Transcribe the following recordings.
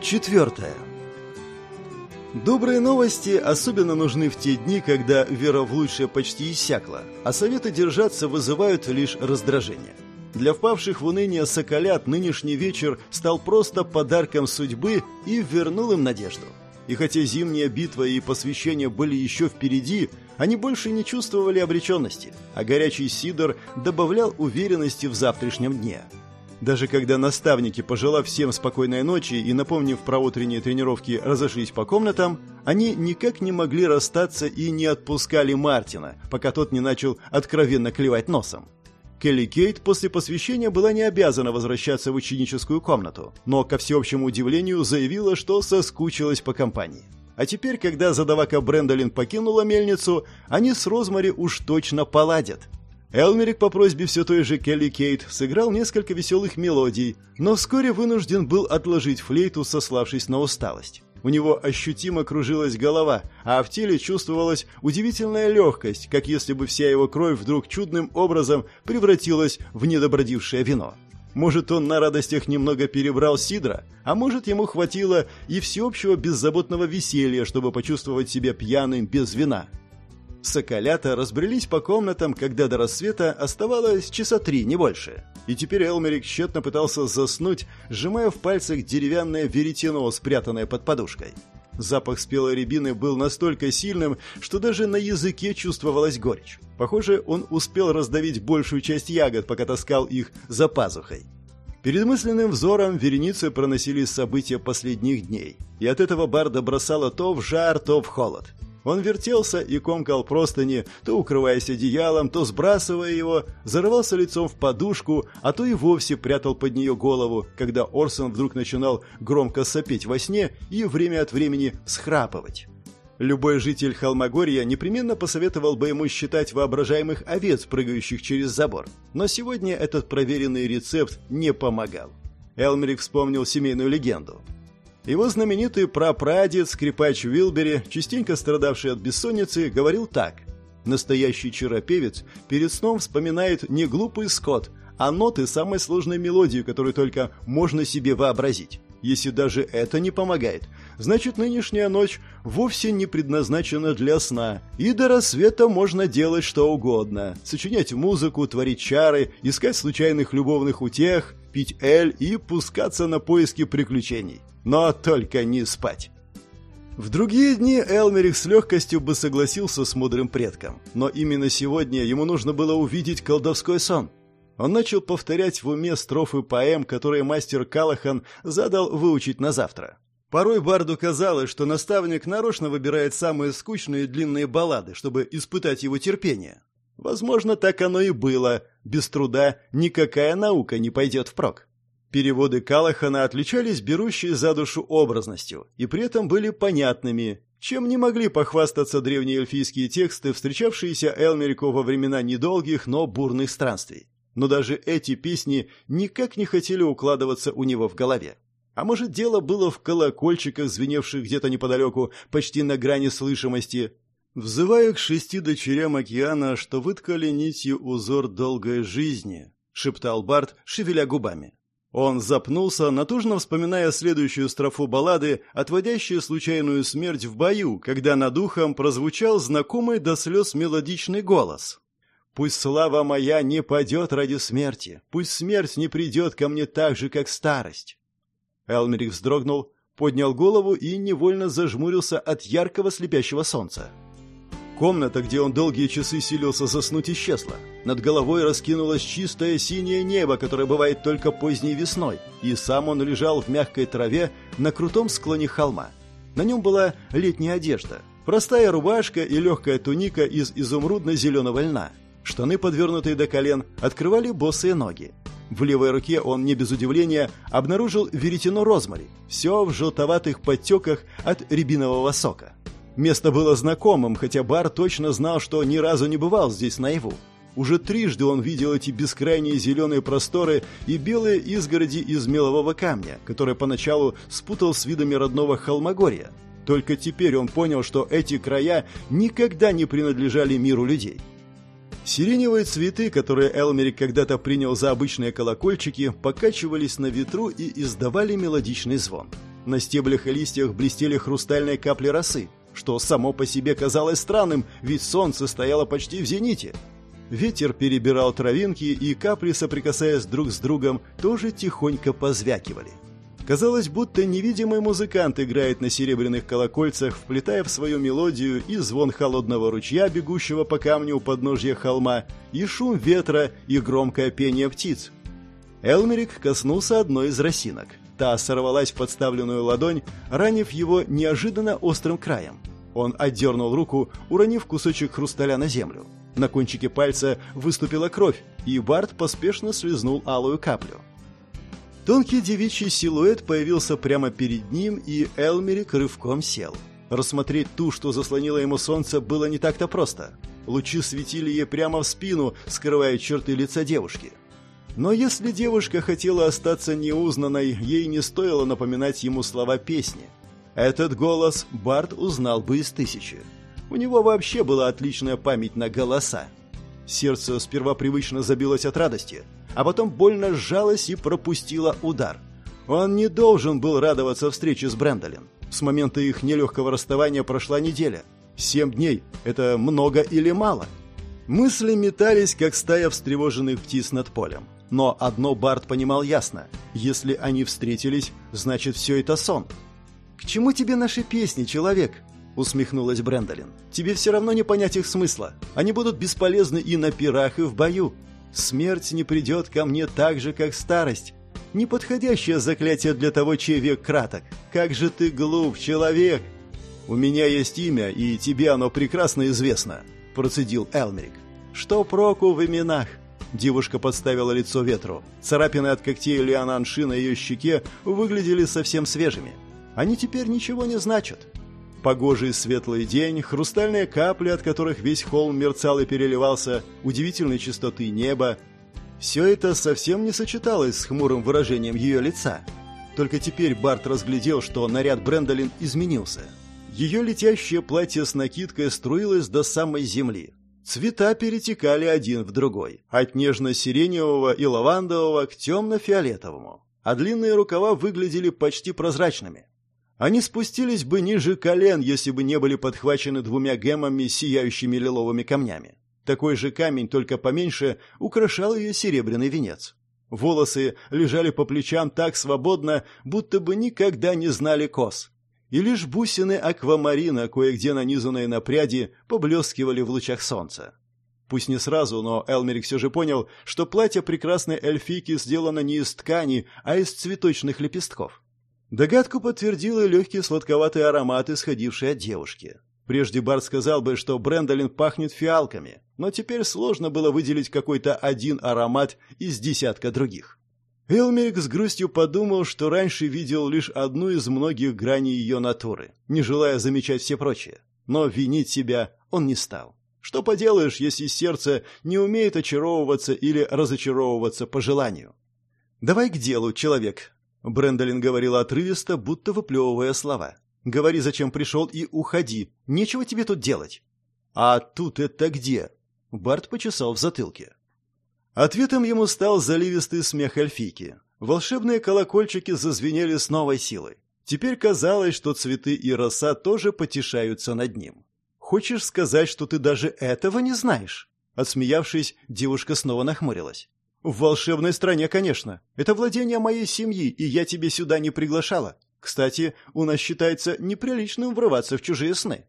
Четвертое. Добрые новости особенно нужны в те дни, когда вера в лучшее почти иссякла, а советы держаться вызывают лишь раздражение. Для впавших в уныние соколят нынешний вечер стал просто подарком судьбы и вернул им надежду. И хотя зимняя битва и посвящение были еще впереди, они больше не чувствовали обреченности, а горячий сидор добавлял уверенности в завтрашнем дне. Даже когда наставники, пожелав всем спокойной ночи и напомнив про утренние тренировки, разошлись по комнатам, они никак не могли расстаться и не отпускали Мартина, пока тот не начал откровенно клевать носом. Келли Кейт после посвящения была не обязана возвращаться в ученическую комнату, но, ко всеобщему удивлению, заявила, что соскучилась по компании. А теперь, когда задавака Брэндолин покинула мельницу, они с Розмари уж точно поладят. Элмерик по просьбе все той же Келли Кейт сыграл несколько веселых мелодий, но вскоре вынужден был отложить флейту, сославшись на усталость. У него ощутимо кружилась голова, а в теле чувствовалась удивительная легкость, как если бы вся его кровь вдруг чудным образом превратилась в недобродившее вино. Может, он на радостях немного перебрал сидра, а может, ему хватило и всеобщего беззаботного веселья, чтобы почувствовать себя пьяным без вина. Соколята разбрелись по комнатам, когда до рассвета оставалось часа три, не больше. И теперь Элмерик тщетно пытался заснуть, сжимая в пальцах деревянное веретено, спрятанное под подушкой. Запах спелой рябины был настолько сильным, что даже на языке чувствовалась горечь. Похоже, он успел раздавить большую часть ягод, пока таскал их за пазухой. Перед мысленным взором вереницы проносились события последних дней, и от этого Барда бросало то в жар, то в холод. Он вертелся и комкал простыни, то укрываясь одеялом, то сбрасывая его, зарывался лицом в подушку, а то и вовсе прятал под нее голову, когда Орсон вдруг начинал громко сопеть во сне и время от времени схрапывать. Любой житель Холмогорья непременно посоветовал бы ему считать воображаемых овец, прыгающих через забор. Но сегодня этот проверенный рецепт не помогал. Элмерик вспомнил семейную легенду. Его знаменитый прапрадед, скрипач Вилбери, частенько страдавший от бессонницы, говорил так. Настоящий чаропевец перед сном вспоминает не глупый скот, а ноты самой сложной мелодии, которую только можно себе вообразить. Если даже это не помогает, значит нынешняя ночь вовсе не предназначена для сна, и до рассвета можно делать что угодно. Сочинять музыку, творить чары, искать случайных любовных утех, пить эль и пускаться на поиски приключений но только не спать. В другие дни Элмерик с легкостью бы согласился с мудрым предком, но именно сегодня ему нужно было увидеть колдовской сон. Он начал повторять в уме строфы поэм, которые мастер Калахан задал выучить на завтра. Порой Барду казалось, что наставник нарочно выбирает самые скучные и длинные баллады, чтобы испытать его терпение. Возможно, так оно и было. Без труда никакая наука не пойдет впрок. Переводы Калахана отличались берущей за душу образностью и при этом были понятными, чем не могли похвастаться древние эльфийские тексты, встречавшиеся Элмерику во времена недолгих, но бурных странствий. Но даже эти песни никак не хотели укладываться у него в голове. А может, дело было в колокольчиках, звеневших где-то неподалеку, почти на грани слышимости. «Взываю к шести дочерям океана, что выткали нитью узор долгой жизни», — шептал Барт, шевеля губами. Он запнулся, натужно вспоминая следующую строфу баллады, отводящую случайную смерть в бою, когда над ухом прозвучал знакомый до слез мелодичный голос. «Пусть слава моя не падет ради смерти, пусть смерть не придет ко мне так же, как старость». Элмерик вздрогнул, поднял голову и невольно зажмурился от яркого слепящего солнца. Комната, где он долгие часы силился заснуть, исчезла. Над головой раскинулось чистое синее небо, которое бывает только поздней весной, и сам он лежал в мягкой траве на крутом склоне холма. На нем была летняя одежда, простая рубашка и легкая туника из изумрудно-зеленого льна. Штаны, подвернутые до колен, открывали босые ноги. В левой руке он не без удивления обнаружил веретено розмари, все в желтоватых подтеках от рябинового сока. Место было знакомым, хотя Бар точно знал, что ни разу не бывал здесь наяву. Уже трижды он видел эти бескрайние зеленые просторы и белые изгороди из мелового камня, которые поначалу спутал с видами родного Холмогорья. Только теперь он понял, что эти края никогда не принадлежали миру людей. Сиреневые цветы, которые Элмерик когда-то принял за обычные колокольчики, покачивались на ветру и издавали мелодичный звон. На стеблях и листьях блестели хрустальные капли росы, что само по себе казалось странным, ведь солнце стояло почти в зените. Ветер перебирал травинки, и капли, соприкасаясь друг с другом, тоже тихонько позвякивали. Казалось, будто невидимый музыкант играет на серебряных колокольцах, вплетая в свою мелодию и звон холодного ручья, бегущего по камню у подножья холма, и шум ветра, и громкое пение птиц. Элмерик коснулся одной из росинок. Та сорвалась в подставленную ладонь, ранив его неожиданно острым краем. Он отдернул руку, уронив кусочек хрусталя на землю. На кончике пальца выступила кровь, и Барт поспешно слезнул алую каплю. Тонкий девичий силуэт появился прямо перед ним, и Элмерик рывком сел. Рассмотреть ту, что заслонило ему солнце, было не так-то просто. Лучи светили ей прямо в спину, скрывая черты лица девушки. Но если девушка хотела остаться неузнанной, ей не стоило напоминать ему слова песни. Этот голос Барт узнал бы из тысячи. У него вообще была отличная память на голоса. Сердце сперва привычно забилось от радости – а потом больно сжалась и пропустила удар. Он не должен был радоваться встрече с Брэндолин. С момента их нелегкого расставания прошла неделя. Семь дней – это много или мало? Мысли метались, как стая встревоженных птиц над полем. Но одно Барт понимал ясно. Если они встретились, значит, все это сон. «К чему тебе наши песни, человек?» — усмехнулась Брэндолин. «Тебе все равно не понять их смысла. Они будут бесполезны и на пирах, и в бою. Смерть не придет ко мне так же, как старость. Неподходящее заклятие для того, чей век краток. Как же ты глуп, человек!» «У меня есть имя, и тебе оно прекрасно известно», – процедил Элмерик. «Что проку в именах?» Девушка подставила лицо ветру. Царапины от когтей Лиананши на ее щеке выглядели совсем свежими. Они теперь ничего не значат. Погожий светлый день, хрустальные капли, от которых весь холм мерцал и переливался, удивительной чистоты неба. Все это совсем не сочеталось с хмурым выражением ее лица. Только теперь Барт разглядел, что наряд Брэндолин изменился. Ее летящее платье с накидкой струилось до самой земли. Цвета перетекали один в другой, от нежно-сиреневого и лавандового к темно-фиолетовому, а длинные рукава выглядели почти прозрачными. Они спустились бы ниже колен, если бы не были подхвачены двумя гемами, сияющими лиловыми камнями. Такой же камень, только поменьше, украшал ее серебряный венец. Волосы лежали по плечам так свободно, будто бы никогда не знали кос. И лишь бусины аквамарина, кое-где нанизанные на пряди, поблескивали в лучах солнца. Пусть не сразу, но Элмерик все же понял, что платье прекрасной эльфийки сделано не из ткани, а из цветочных лепестков. Догадку подтвердил и легкий сладковатый аромат, исходивший от девушки. Прежде Барт сказал бы, что Брэндолин пахнет фиалками, но теперь сложно было выделить какой-то один аромат из десятка других. Элмерик с грустью подумал, что раньше видел лишь одну из многих граней ее натуры, не желая замечать все прочие. Но винить себя он не стал. Что поделаешь, если сердце не умеет очаровываться или разочаровываться по желанию? «Давай к делу, человек», Брэндолин говорила отрывисто, будто выплевывая слова. «Говори, зачем пришел, и уходи. Нечего тебе тут делать». «А тут это где?» Барт почесал в затылке. Ответом ему стал заливистый смех эльфийки. Волшебные колокольчики зазвенели с новой силой. Теперь казалось, что цветы и роса тоже потешаются над ним. «Хочешь сказать, что ты даже этого не знаешь?» Отсмеявшись, девушка снова нахмурилась. «В волшебной стране, конечно. Это владение моей семьи, и я тебе сюда не приглашала. Кстати, у нас считается неприличным врываться в чужие сны».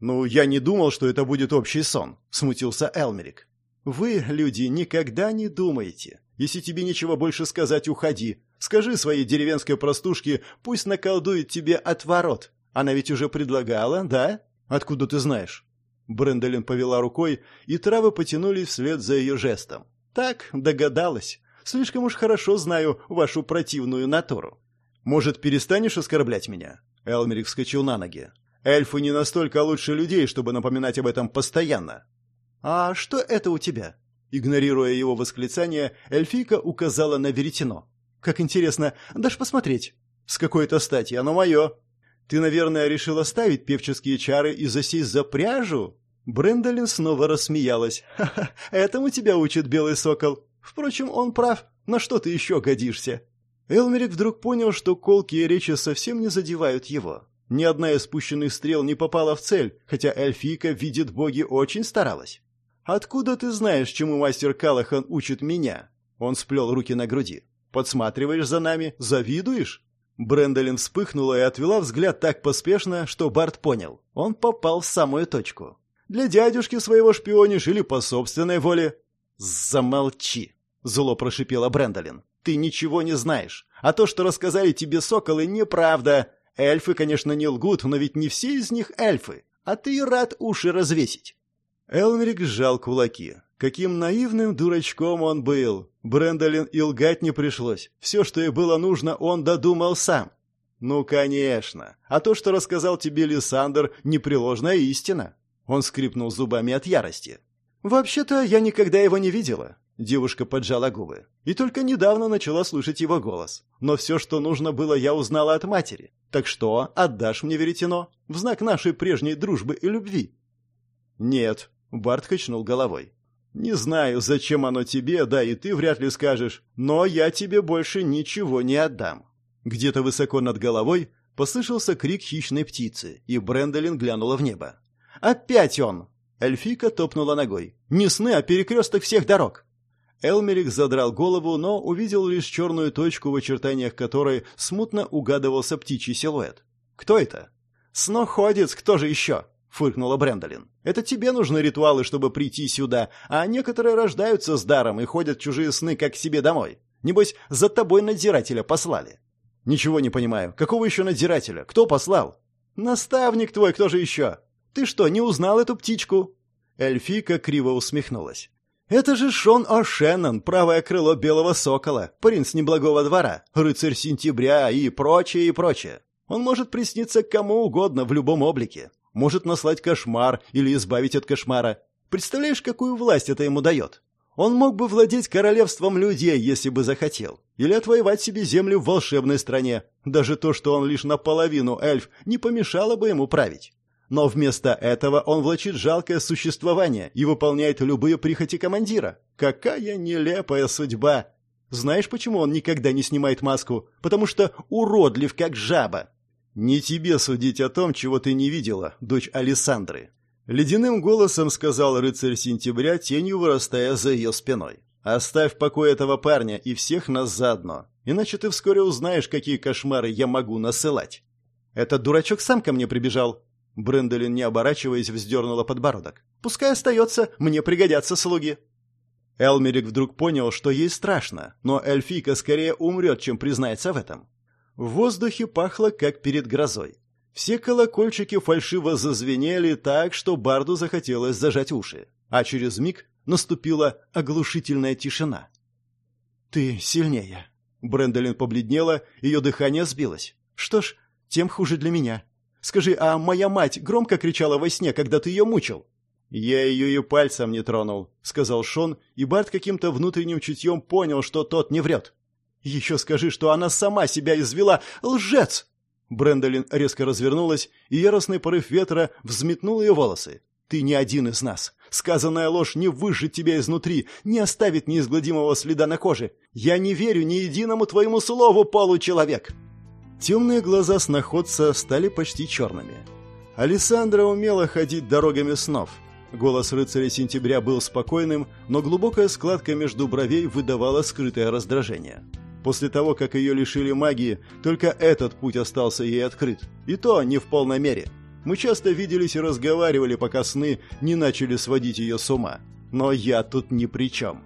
«Ну, я не думал, что это будет общий сон», — смутился Элмерик. «Вы, люди, никогда не думаете. Если тебе нечего больше сказать, уходи. Скажи своей деревенской простушке, пусть наколдует тебе отворот. Она ведь уже предлагала, да? Откуда ты знаешь?» Брендолин повела рукой, и травы потянулись вслед за ее жестом. Так, догадалась. Слишком уж хорошо знаю вашу противную натуру. Может, перестанешь оскорблять меня? Элмерик вскочил на ноги. Эльфы не настолько лучше людей, чтобы напоминать об этом постоянно. А что это у тебя? Игнорируя его восклицание, эльфийка указала на веретено. Как интересно, дашь посмотреть? С какой-то стати, оно мое. Ты, наверное, решил оставить певческие чары и засесть за пряжу? Брендолин снова рассмеялась. «Ха-ха, этому тебя учит белый сокол. Впрочем, он прав. На что ты еще годишься?» Элмерик вдруг понял, что колкие речи совсем не задевают его. Ни одна из спущенных стрел не попала в цель, хотя эльфийка, видит боги, очень старалась. «Откуда ты знаешь, чему мастер Калахан учит меня?» Он сплел руки на груди. «Подсматриваешь за нами? Завидуешь?» Брендолин вспыхнула и отвела взгляд так поспешно, что Барт понял. Он попал в самую точку. Для дядюшки своего шпионишь или по собственной воле?» «Замолчи!» — зло прошипела Брэндолин. «Ты ничего не знаешь. А то, что рассказали тебе соколы, неправда. Эльфы, конечно, не лгут, но ведь не все из них эльфы. А ты рад уши развесить». Элмерик сжал кулаки. Каким наивным дурачком он был. Брэндолин и лгать не пришлось. Все, что ей было нужно, он додумал сам. «Ну, конечно. А то, что рассказал тебе Лиссандр, непреложная истина. Он скрипнул зубами от ярости. «Вообще-то я никогда его не видела». Девушка поджала губы. И только недавно начала слышать его голос. Но все, что нужно было, я узнала от матери. Так что, отдашь мне веретено? В знак нашей прежней дружбы и любви? Нет, Барт качнул головой. Не знаю, зачем оно тебе, да и ты вряд ли скажешь, но я тебе больше ничего не отдам. Где-то высоко над головой послышался крик хищной птицы, и Брэндолин глянула в небо. «Опять он!» Эльфика топнула ногой. «Не сны, а перекресток всех дорог!» Элмерик задрал голову, но увидел лишь черную точку, в очертаниях которой смутно угадывался птичий силуэт. «Кто это?» «Сноходец, кто же еще?» — фыркнула Брэндолин. «Это тебе нужны ритуалы, чтобы прийти сюда, а некоторые рождаются с даром и ходят чужие сны, как к себе домой. Небось, за тобой надзирателя послали». «Ничего не понимаю. Какого еще надзирателя? Кто послал?» «Наставник твой, кто же еще?» Ты что, не узнал эту птичку?» Эльфика криво усмехнулась. «Это же Шон О'Шеннон, правое крыло Белого Сокола, принц неблагого двора, рыцарь сентября и прочее, и прочее. Он может присниться кому угодно в любом облике. Может наслать кошмар или избавить от кошмара. Представляешь, какую власть это ему дает? Он мог бы владеть королевством людей, если бы захотел. Или отвоевать себе землю в волшебной стране. Даже то, что он лишь наполовину эльф, не помешало бы ему править. Но вместо этого он влачит жалкое существование и выполняет любые прихоти командира. Какая нелепая судьба! Знаешь, почему он никогда не снимает маску? Потому что уродлив, как жаба. Не тебе судить о том, чего ты не видела, дочь Александры. Ледяным голосом сказал рыцарь сентября, тенью вырастая за ее спиной. «Оставь в покое этого парня и всех нас заодно, иначе ты вскоре узнаешь, какие кошмары я могу насылать». «Этот дурачок сам ко мне прибежал», Брендолин, не оборачиваясь, вздернула подбородок. «Пускай остается, мне пригодятся слуги». Элмерик вдруг понял, что ей страшно, но эльфийка скорее умрет, чем признается в этом. В воздухе пахло, как перед грозой. Все колокольчики фальшиво зазвенели так, что Барду захотелось зажать уши. А через миг наступила оглушительная тишина. «Ты сильнее». Брендолин побледнела, ее дыхание сбилось. «Что ж, тем хуже для меня. Скажи, а моя мать громко кричала во сне, когда ты ее мучил?» «Я ее и пальцем не тронул», — сказал Шон, и Барт каким-то внутренним чутьем понял, что тот не врет. «Еще скажи, что она сама себя извела! Лжец!» Брэндолин резко развернулась, и яростный порыв ветра взметнул ее волосы. «Ты не один из нас. Сказанная ложь не выжжет тебя изнутри, не оставит неизгладимого следа на коже. Я не верю ни единому твоему слову, получеловек!» Темные глаза сноходца стали почти черными. Александра умела ходить дорогами снов. Голос рыцаря сентября был спокойным, но глубокая складка между бровей выдавала скрытое раздражение. После того, как ее лишили магии, только этот путь остался ей открыт. И то не в полной мере. Мы часто виделись и разговаривали, пока сны не начали сводить ее с ума. Но я тут ни при чем.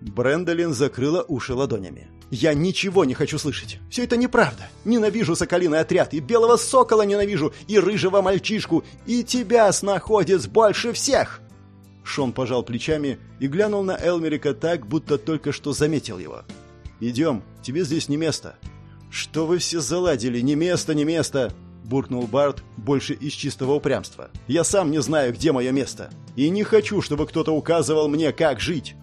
Брэндолин закрыла уши ладонями. Я ничего не хочу слышать. Все это неправда. Ненавижу соколиный отряд, и белого сокола ненавижу, и рыжего мальчишку, и тебя, снаходец, больше всех!» Шон пожал плечами и глянул на Элмерика так, будто только что заметил его. «Идем, тебе здесь не место». «Что вы все заладили? Не место, не место!» буркнул Барт больше из чистого упрямства. «Я сам не знаю, где мое место, и не хочу, чтобы кто-то указывал мне, как жить».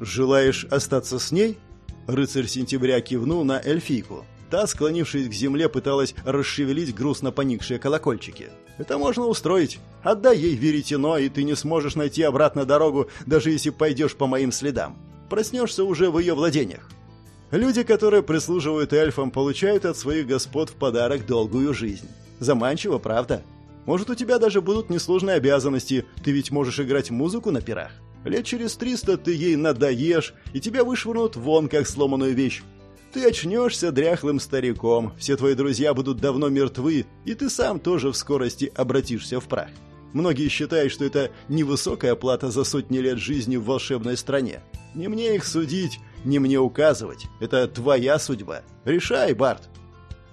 «Желаешь остаться с ней?» Рыцарь сентября кивнул на эльфийку. Та, склонившись к земле, пыталась расшевелить грустно поникшие колокольчики. «Это можно устроить. Отдай ей веретено, и ты не сможешь найти обратно дорогу, даже если пойдешь по моим следам. Проснешься уже в ее владениях. Люди, которые прислуживают эльфам, получают от своих господ в подарок долгую жизнь. Заманчиво, правда? Может, у тебя даже будут несложные обязанности, ты ведь можешь играть музыку на пирах. Лет через триста ты ей надоешь, и тебя вышвырнут вон, как сломанную вещь. Ты очнешься дряхлым стариком, все твои друзья будут давно мертвы, и ты сам тоже в скорости обратишься в прах. Многие считают, что это невысокая плата за сотни лет жизни в волшебной стране. Не мне их судить, не мне указывать. Это твоя судьба. Решай, Барт.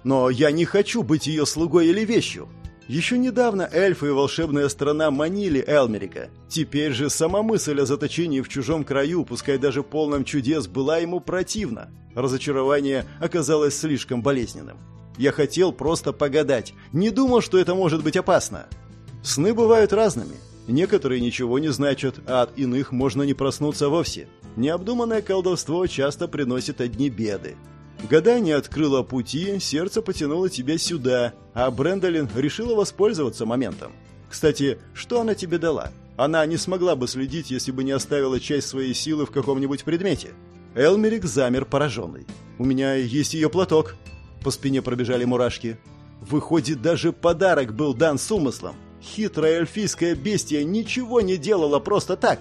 Но я не хочу быть ее слугой или вещью. Еще недавно эльфы и волшебная страна манили Элмерика. Теперь же сама мысль о заточении в чужом краю, пускай даже полном чудес, была ему противна. Разочарование оказалось слишком болезненным. Я хотел просто погадать, не думал, что это может быть опасно. Сны бывают разными. Некоторые ничего не значат, а от иных можно не проснуться вовсе. Необдуманное колдовство часто приносит одни беды. Гадание открыло пути, сердце потянуло тебя сюда, а Брэндолин решила воспользоваться моментом. Кстати, что она тебе дала? Она не смогла бы следить, если бы не оставила часть своей силы в каком-нибудь предмете. Элмерик замер пораженный. «У меня есть ее платок». По спине пробежали мурашки. Выходит, даже подарок был дан с умыслом. Хитрая эльфийская бестия ничего не делала просто так.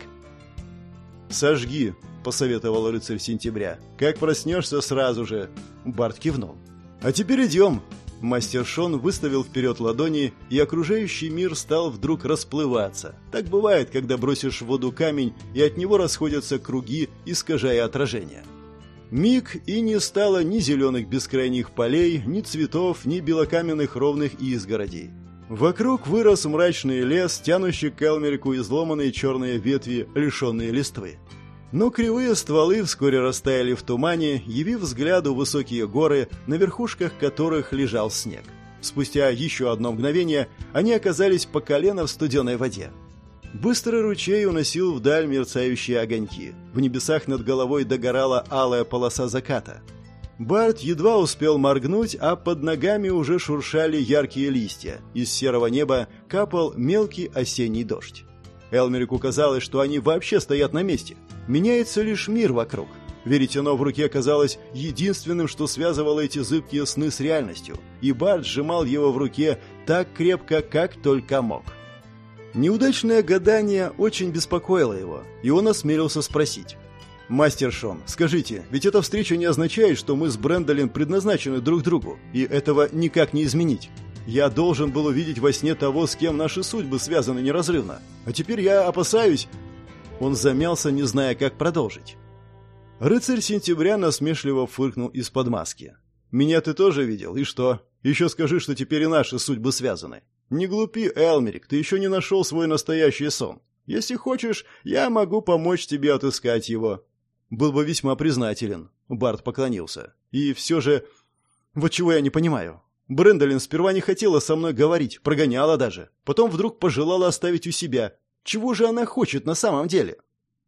«Сожги», — посоветовал рыцарь сентября. «Как проснешься сразу же». Барт кивнул. «А теперь идем». Мастер Шон выставил вперед ладони, и окружающий мир стал вдруг расплываться. Так бывает, когда бросишь в воду камень, и от него расходятся круги, искажая отражение. Миг и не стало ни зеленых бескрайних полей, ни цветов, ни белокаменных ровных изгородей. Вокруг вырос мрачный лес, тянущий к Элмерику изломанные черные ветви, лишенные листвы. Но кривые стволы вскоре растаяли в тумане, явив взгляду высокие горы, на верхушках которых лежал снег. Спустя еще одно мгновение они оказались по колено в студеной воде. Быстрый ручей уносил вдаль мерцающие огоньки. В небесах над головой догорала алая полоса заката. Барт едва успел моргнуть, а под ногами уже шуршали яркие листья. Из серого неба капал мелкий осенний дождь. Элмерику казалось, что они вообще стоят на месте. Меняется лишь мир вокруг. Веретено в руке оказалось единственным, что связывало эти зыбкие сны с реальностью, и Барт сжимал его в руке так крепко, как только мог. Неудачное гадание очень беспокоило его, и он осмелился спросить. «Мастер Шон, скажите, ведь эта встреча не означает, что мы с Брэндолин предназначены друг другу, и этого никак не изменить. Я должен был увидеть во сне того, с кем наши судьбы связаны неразрывно. А теперь я опасаюсь...» Он замялся, не зная, как продолжить. Рыцарь сентября насмешливо фыркнул из-под маски. «Меня ты тоже видел, и что? Еще скажи, что теперь и наши судьбы связаны. Не глупи, Элмерик, ты еще не нашел свой настоящий сон. Если хочешь, я могу помочь тебе отыскать его. Был бы весьма признателен. Барт поклонился. И все же... Вот чего я не понимаю. Брэндолин сперва не хотела со мной говорить, прогоняла даже. Потом вдруг пожелала оставить у себя. Чего же она хочет на самом деле?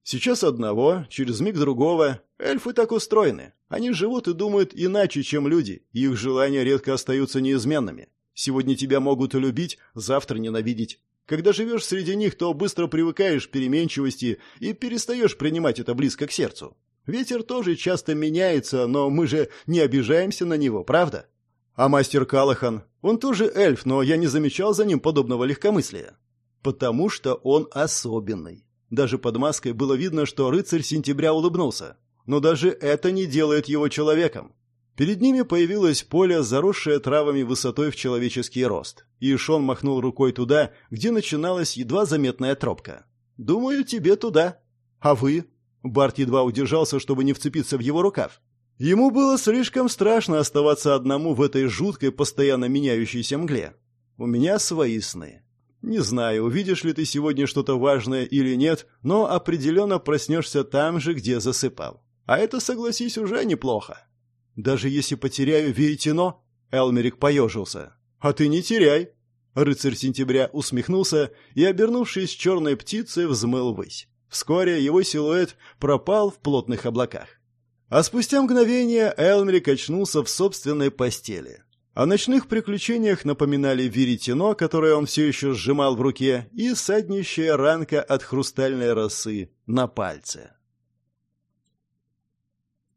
Сейчас одного, через миг другого. Эльфы так устроены. Они живут и думают иначе, чем люди. Их желания редко остаются неизменными. Сегодня тебя могут любить, завтра ненавидеть. Когда живешь среди них, то быстро привыкаешь к переменчивости и перестаешь принимать это близко к сердцу. Ветер тоже часто меняется, но мы же не обижаемся на него, правда? А мастер Калахан, он тоже эльф, но я не замечал за ним подобного легкомыслия. Потому что он особенный. Даже под маской было видно, что рыцарь сентября улыбнулся. Но даже это не делает его человеком. Перед ними появилось поле, заросшее травами высотой в человеческий рост, и Шон махнул рукой туда, где начиналась едва заметная тропка. «Думаю, тебе туда. А вы?» Барт едва удержался, чтобы не вцепиться в его рукав. Ему было слишком страшно оставаться одному в этой жуткой, постоянно меняющейся мгле. «У меня свои сны. Не знаю, увидишь ли ты сегодня что-то важное или нет, но определенно проснешься там же, где засыпал. А это, согласись, уже неплохо». Даже если потеряю веретено, Элмерик поежился. А ты не теряй. Рыцарь сентября усмехнулся и, обернувшись черной птицей, взмыл ввысь. Вскоре его силуэт пропал в плотных облаках. А спустя мгновение Элмри качнулся в собственной постели. О ночных приключениях напоминали веретено, которое он все еще сжимал в руке, и саднищая ранка от хрустальной росы на пальце.